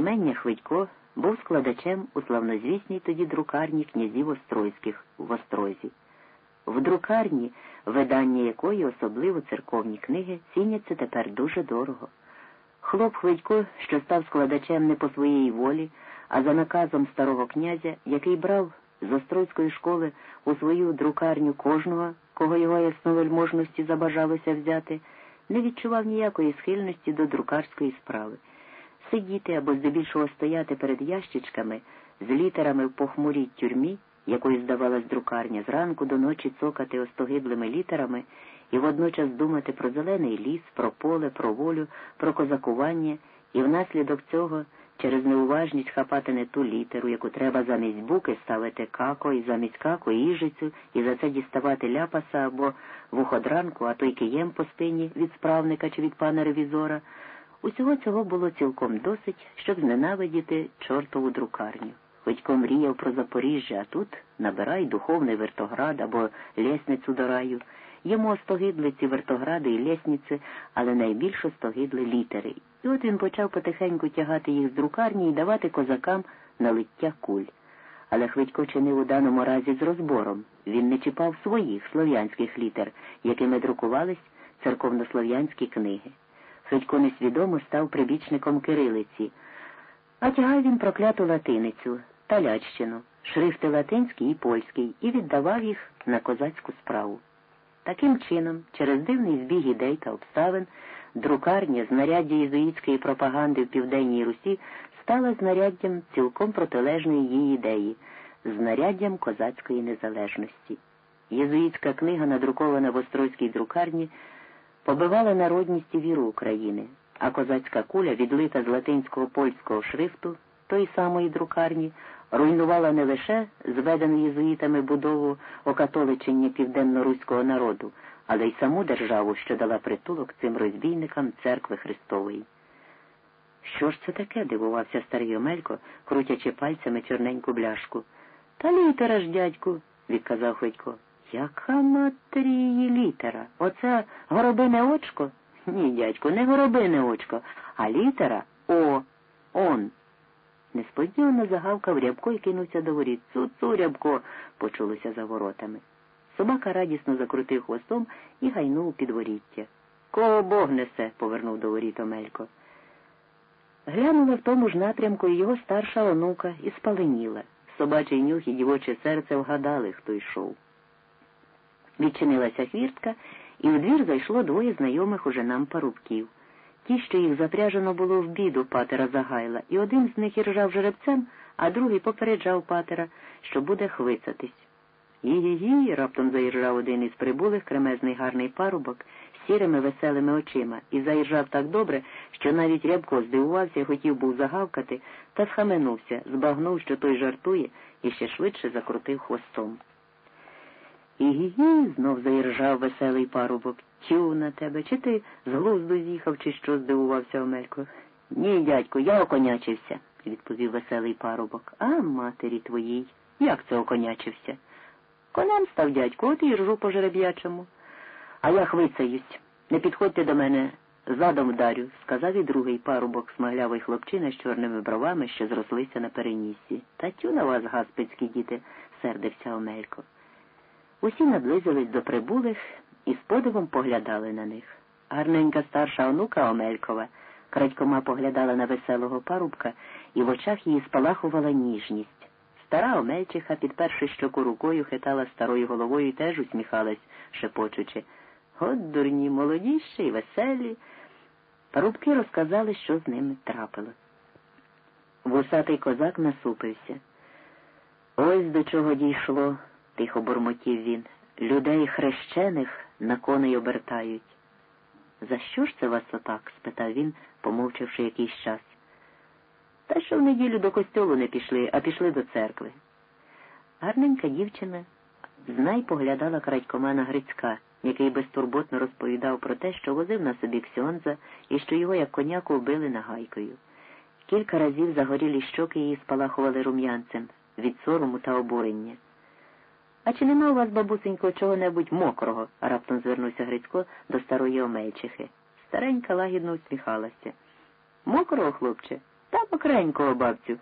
наймення Хвитько був складачем у славнозвісній тоді друкарні князів Острозьких в Острозі. В друкарні, видання якої особливо церковні книги, ціняться тепер дуже дорого. Хлоп Хвитько, що став складачем не по своїй волі, а за наказом старого князя, який брав з Острозької школи у свою друкарню кожного, кого його ясновельможності забажалося взяти, не відчував ніякої схильності до друкарської справи. Сидіти або здебільшого стояти перед ящичками з літерами в похмурій тюрмі, якою здавалась друкарня, зранку до ночі цокати остогиблими літерами і водночас думати про зелений ліс, про поле, про волю, про козакування, і внаслідок цього через неуважність хапати не ту літеру, яку треба замість буки ставити како, і замість како іжицю, і за це діставати ляпаса або вуходранку, а то й києм по спині від справника чи від пана ревізора. Усього цього було цілком досить, щоб зненавидіти чортову друкарню. Хотько мріяв про Запоріжжя, а тут набирай духовний вертоград або лісницю до раю. Йому остогидли ці вертогради і лісниці, але найбільше остогидли літери. І от він почав потихеньку тягати їх з друкарні і давати козакам на лиття куль. Але Хвитько чинив у даному разі з розбором. Він не чіпав своїх слов'янських літер, якими друкувались церковнослов'янські книги. Федько несвідомо став прибічником кирилиці, а тягав він прокляту латиницю, талячщину, шрифти латинський і польський, і віддавав їх на козацьку справу. Таким чином, через дивний збіг ідей та обставин, друкарня знаряддя єзуїтської пропаганди в Південній Русі стала знаряддям цілком протилежної її ідеї, знаряддям козацької незалежності. Єзуїтська книга, надрукована в Острозькій друкарні, побивала народність і віру України, а козацька куля, відлита з латинського польського шрифту тої самої друкарні, руйнувала не лише зведену єзуїтами будову окатоличення південно-руського народу, але й саму державу, що дала притулок цим розбійникам церкви Христової. Що ж це таке? дивувався старий Омелько, крутячи пальцями чорненьку бляшку. Та літера ж, дядьку, відказав Ходько. Яка матері літера? Оце горобине очко? Ні, дядьку, не горобине очко, а літера О, он. Несподівано загавкав рябко і кинувся до воріт. Цу-цу, рябко, почулося за воротами. Собака радісно закрутив хвостом і гайнув підворіття. Кого Бог несе? повернув до воріт Омелько. Глянула в тому ж напрямку його старша онука і спаленіла. Собачий нюх і дівоче серце вгадали, хто йшов. Відчинилася хвіртка, і в двір зайшло двоє знайомих уже нам парубків. Ті, що їх запряжено було в біду патера Загайла, і один з них іржав жеребцем, а другий попереджав патера, що буде хвицатись. Гі-гі-гі, раптом заіржав один із прибулих кремезний гарний парубок з сірими веселими очима, і заіржав так добре, що навіть рябко здивувався хотів був загавкати, та схаменувся, збагнув, що той жартує, і ще швидше закрутив хвостом. І-гі-гі, знов заіржав веселий парубок. Тю на тебе, чи ти з глузду з'їхав, чи що? здивувався Омелько. Ні, дядько, я оконячився, відповів веселий парубок. А матері твоїй. Як це оконячився? Конем став дядько, от і ржу по жереб'ячому. А я хвицаюсь. Не підходьте до мене, задом вдарю, сказав і другий парубок, смаглявий хлопчина з чорними бровами, що зрослися на перенісі. Та тю на вас, гаспицькі діти, сердився Омелько. Усі наблизились до прибулих і з подивом поглядали на них. Гарненька старша онука Омелькова крадькома поглядала на веселого парубка, і в очах її спалахувала ніжність. Стара Омельчиха, підперши щоку рукою, хитала старою головою і теж усміхалась, шепочучи. От дурні, молоді ще й веселі. Парубки розказали, що з ними трапило. Вусатий козак насупився. Ось до чого дійшло тихо бурмотів він. Людей хрещених на коней обертають. За що ж це вас отак? спитав він, помовчавши якийсь час. Та що в неділю до костьолу не пішли, а пішли до церкви. Гарненька дівчина знай поглядала крадькома на Грицька, який безтурботно розповідав про те, що возив на собі ксьонза і що його, як коняку, вбили нагайкою. Кілька разів загорілі щоки її спалахували рум'янцем від сорому та обурення. А чи нема у вас, бабусенько, чого-небудь мокрого? раптом звернувся Грицько до старої Омельчихи. Старенька лагідно усміхалася. Мокрого, хлопче? Та покренького, бабцю.